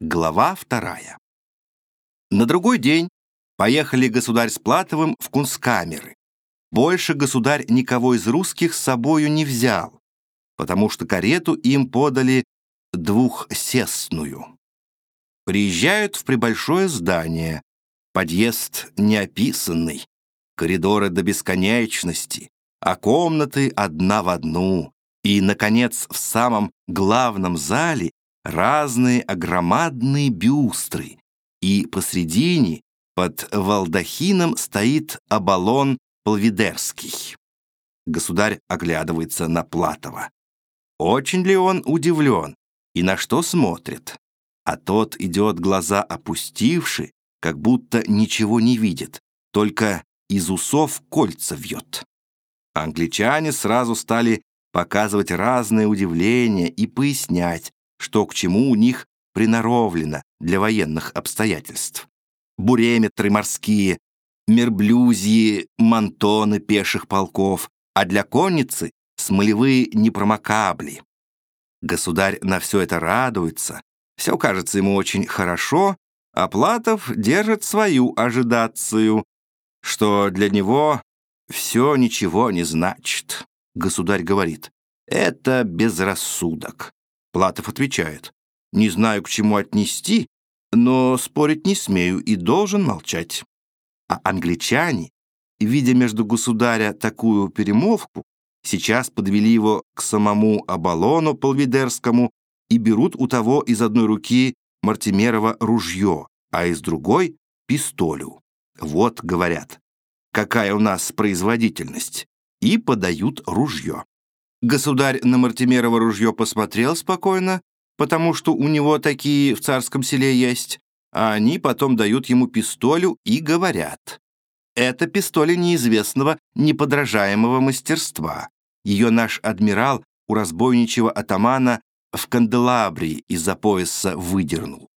Глава вторая. На другой день поехали государь с Платовым в кунсткамеры. Больше государь никого из русских с собою не взял, потому что карету им подали двухсестную. Приезжают в прибольшое здание, подъезд неописанный, коридоры до бесконечности, а комнаты одна в одну, и, наконец, в самом главном зале разные огромадные бюстры, и посредине под валдахином стоит Абалон Полведерский. Государь оглядывается на Платова. Очень ли он удивлен и на что смотрит? А тот идет глаза опустивши, как будто ничего не видит, только из усов кольца вьет. Англичане сразу стали показывать разные удивления и пояснять, что к чему у них приноровлено для военных обстоятельств. Буреметры морские, мерблюзии, мантоны пеших полков, а для конницы — смолевые непромокабли. Государь на все это радуется, все кажется ему очень хорошо, а Платов держит свою ожидацию, что для него все ничего не значит. Государь говорит, это безрассудок. Платов отвечает, «Не знаю, к чему отнести, но спорить не смею и должен молчать». А англичане, видя между государя такую перемовку, сейчас подвели его к самому Абалону Полведерскому и берут у того из одной руки Мартимерова ружье, а из другой — пистолю. Вот, говорят, какая у нас производительность, и подают ружье. Государь на Мартимерово ружье посмотрел спокойно, потому что у него такие в царском селе есть, а они потом дают ему пистолю и говорят. Это пистоля неизвестного, неподражаемого мастерства. Ее наш адмирал у разбойничего атамана в канделабрии из-за пояса выдернул.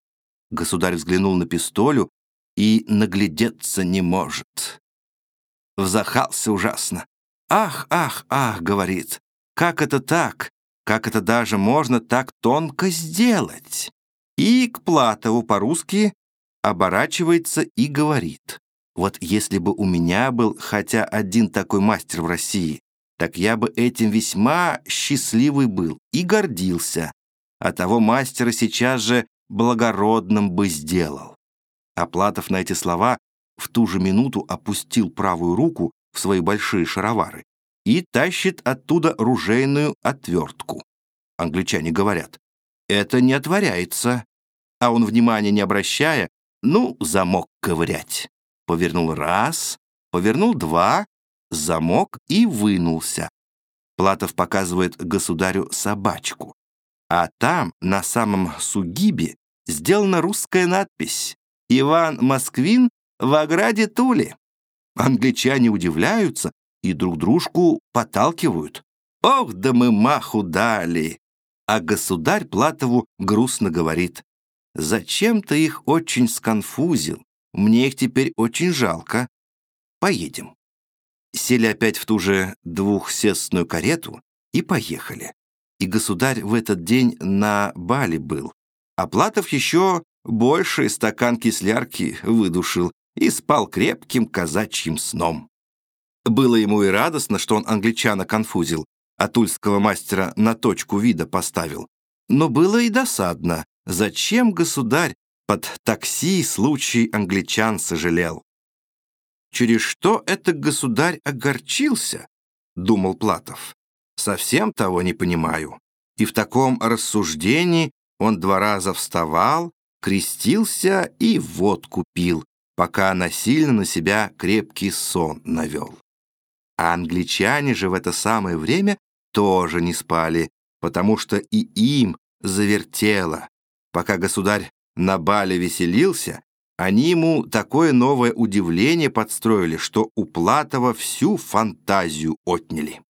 Государь взглянул на пистолю и наглядеться не может. Взахался ужасно. «Ах, ах, ах», — говорит, как это так? Как это даже можно так тонко сделать? И к Платову по-русски оборачивается и говорит. Вот если бы у меня был хотя один такой мастер в России, так я бы этим весьма счастливый был и гордился, а того мастера сейчас же благородным бы сделал. А Платов на эти слова в ту же минуту опустил правую руку в свои большие шаровары и тащит оттуда ружейную отвертку. Англичане говорят, это не отворяется. А он, внимания не обращая, ну, замок ковырять. Повернул раз, повернул два, замок и вынулся. Платов показывает государю собачку. А там, на самом сугибе, сделана русская надпись «Иван Москвин в ограде Тули». Англичане удивляются, и друг дружку подталкивают. Ох, да мы маху дали! А государь Платову грустно говорит. Зачем ты их очень сконфузил? Мне их теперь очень жалко. Поедем. Сели опять в ту же двухсестную карету и поехали. И государь в этот день на бале был. А Платов еще больше стакан кислярки выдушил и спал крепким казачьим сном. Было ему и радостно, что он англичана конфузил, а тульского мастера на точку вида поставил. Но было и досадно, зачем государь под такси случай англичан сожалел. «Через что это государь огорчился?» — думал Платов. «Совсем того не понимаю». И в таком рассуждении он два раза вставал, крестился и водку пил, пока насильно на себя крепкий сон навел. А англичане же в это самое время тоже не спали, потому что и им завертело. Пока государь на бале веселился, они ему такое новое удивление подстроили, что у Платова всю фантазию отняли.